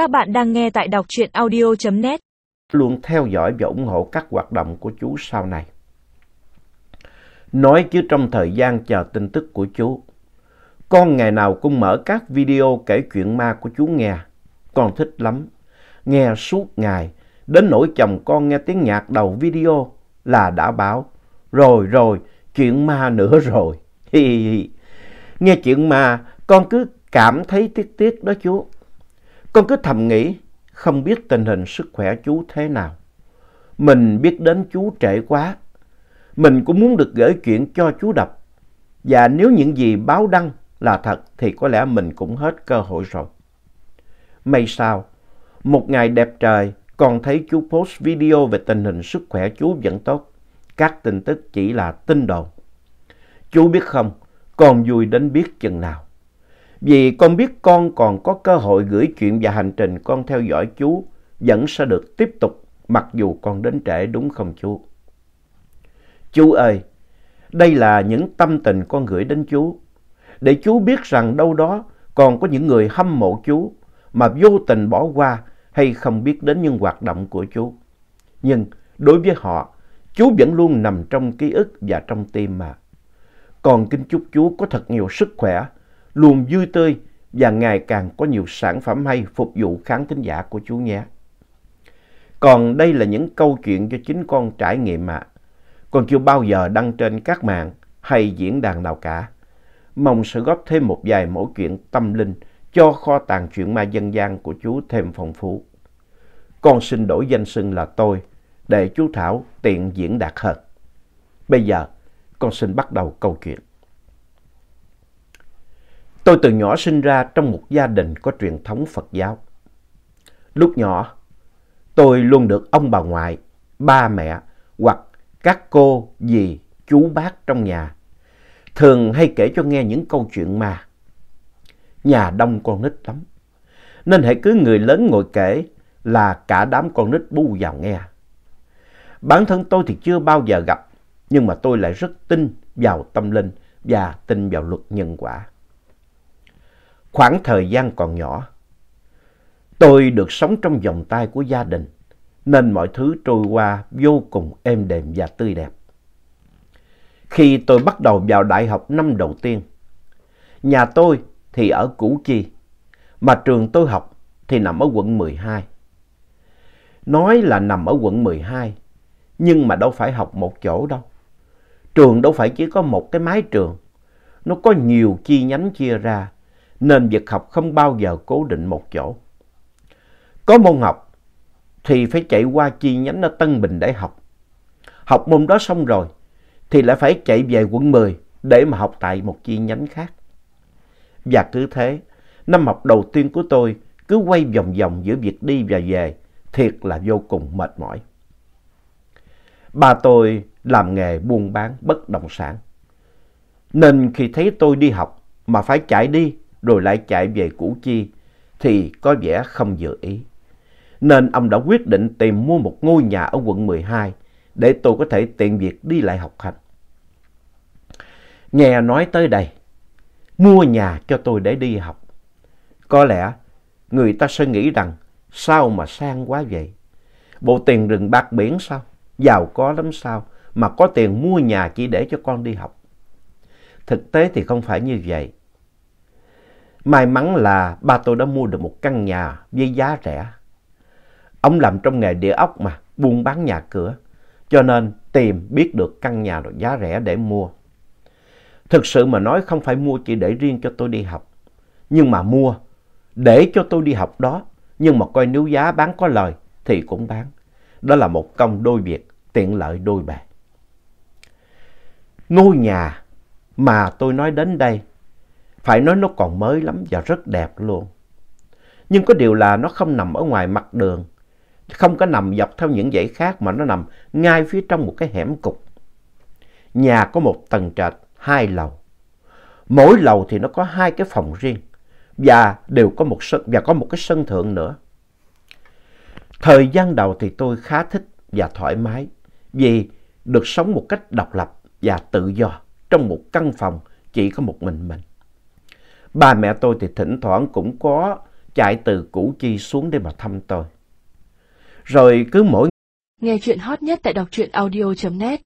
Các bạn đang nghe tại đọc truyện audio.net Luôn theo dõi và ủng hộ các hoạt động của chú sau này. Nói chứ trong thời gian chờ tin tức của chú, con ngày nào cũng mở các video kể chuyện ma của chú nghe. Con thích lắm. Nghe suốt ngày, đến nỗi chồng con nghe tiếng nhạc đầu video là đã bảo. Rồi rồi, chuyện ma nữa rồi. Nghe chuyện ma, con cứ cảm thấy tiếc tiếc đó chú. Con cứ thầm nghĩ, không biết tình hình sức khỏe chú thế nào. Mình biết đến chú trễ quá. Mình cũng muốn được gửi chuyện cho chú đọc. Và nếu những gì báo đăng là thật thì có lẽ mình cũng hết cơ hội rồi. May sao, một ngày đẹp trời còn thấy chú post video về tình hình sức khỏe chú vẫn tốt. Các tin tức chỉ là tin đồn. Chú biết không, con vui đến biết chừng nào. Vì con biết con còn có cơ hội gửi chuyện và hành trình con theo dõi chú vẫn sẽ được tiếp tục mặc dù con đến trễ đúng không chú? Chú ơi, đây là những tâm tình con gửi đến chú. Để chú biết rằng đâu đó còn có những người hâm mộ chú mà vô tình bỏ qua hay không biết đến những hoạt động của chú. Nhưng đối với họ, chú vẫn luôn nằm trong ký ức và trong tim mà. Còn kính chúc chú có thật nhiều sức khỏe, luôn vui tươi và ngày càng có nhiều sản phẩm hay phục vụ khán thính giả của chú nhé. Còn đây là những câu chuyện cho chính con trải nghiệm mà. Con chưa bao giờ đăng trên các mạng hay diễn đàn nào cả. Mong sẽ góp thêm một vài mẫu chuyện tâm linh cho kho tàng chuyện ma dân gian của chú thêm phong phú. Con xin đổi danh xưng là tôi để chú Thảo tiện diễn đạt hơn. Bây giờ, con xin bắt đầu câu chuyện. Tôi từ nhỏ sinh ra trong một gia đình có truyền thống Phật giáo. Lúc nhỏ, tôi luôn được ông bà ngoại, ba mẹ hoặc các cô, dì, chú bác trong nhà thường hay kể cho nghe những câu chuyện ma. Nhà đông con nít lắm, nên hãy cứ người lớn ngồi kể là cả đám con nít bu vào nghe. Bản thân tôi thì chưa bao giờ gặp, nhưng mà tôi lại rất tin vào tâm linh và tin vào luật nhân quả. Khoảng thời gian còn nhỏ, tôi được sống trong vòng tay của gia đình, nên mọi thứ trôi qua vô cùng êm đềm và tươi đẹp. Khi tôi bắt đầu vào đại học năm đầu tiên, nhà tôi thì ở Củ Chi, mà trường tôi học thì nằm ở quận 12. Nói là nằm ở quận 12, nhưng mà đâu phải học một chỗ đâu. Trường đâu phải chỉ có một cái mái trường, nó có nhiều chi nhánh chia ra nên việc học không bao giờ cố định một chỗ. Có môn học thì phải chạy qua chi nhánh ở Tân Bình để học. Học môn đó xong rồi thì lại phải chạy về quận 10 để mà học tại một chi nhánh khác. Và cứ thế, năm học đầu tiên của tôi cứ quay vòng vòng giữa việc đi và về, thiệt là vô cùng mệt mỏi. Ba tôi làm nghề buôn bán bất động sản. Nên khi thấy tôi đi học mà phải chạy đi rồi lại chạy về Củ Chi thì có vẻ không vừa ý. Nên ông đã quyết định tìm mua một ngôi nhà ở quận 12 để tôi có thể tiện việc đi lại học hành. Nghe nói tới đây, mua nhà cho tôi để đi học. Có lẽ người ta sẽ nghĩ rằng sao mà sang quá vậy? Bộ tiền rừng bạc biển sao? Giàu có lắm sao? Mà có tiền mua nhà chỉ để cho con đi học. Thực tế thì không phải như vậy. May mắn là ba tôi đã mua được một căn nhà với giá rẻ. Ông làm trong nghề địa ốc mà, buôn bán nhà cửa. Cho nên tìm biết được căn nhà rồi giá rẻ để mua. Thực sự mà nói không phải mua chỉ để riêng cho tôi đi học. Nhưng mà mua để cho tôi đi học đó. Nhưng mà coi nếu giá bán có lời thì cũng bán. Đó là một công đôi việc, tiện lợi đôi bề. Ngôi nhà mà tôi nói đến đây phải nói nó còn mới lắm và rất đẹp luôn. Nhưng có điều là nó không nằm ở ngoài mặt đường, không có nằm dọc theo những dãy khác mà nó nằm ngay phía trong một cái hẻm cục. Nhà có một tầng trệt, hai lầu. Mỗi lầu thì nó có hai cái phòng riêng và đều có một sân và có một cái sân thượng nữa. Thời gian đầu thì tôi khá thích và thoải mái vì được sống một cách độc lập và tự do trong một căn phòng chỉ có một mình mình. Ba mẹ tôi thì thỉnh thoảng cũng có chạy từ Củ Chi xuống để mà thăm tôi. Rồi cứ mỗi Nghe chuyện hot nhất tại đọc truyện audio.net